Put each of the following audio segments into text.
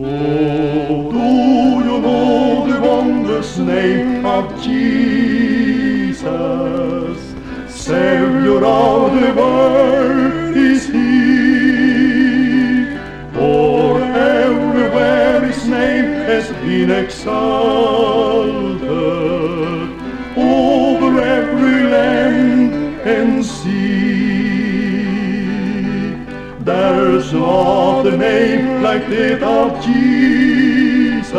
Oh, do you know the wondrous name of Jesus? Savior of the world is He. For everywhere His name has been exalted, over every land and sea. There's no other name like that of Jesus.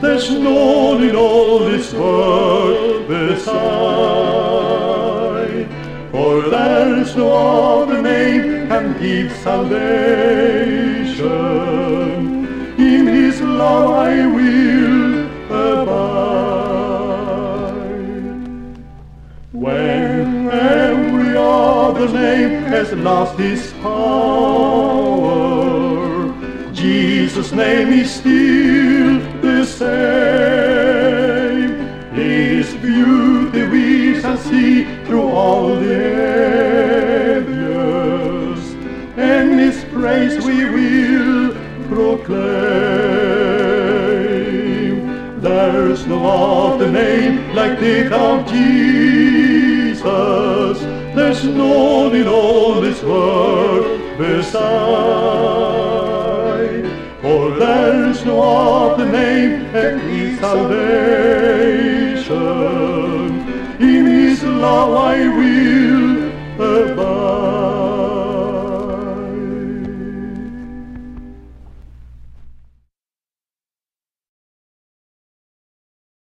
There's none in all this world beside. For there's no other name can give salvation. When every other name has lost its power, Jesus' name is still the same. His beauty we shall see through all the ages, and His praise we will proclaim. There's no other name like that of Jesus. There's none in all this world beside. For there's no other name that is salvation. In His love I will.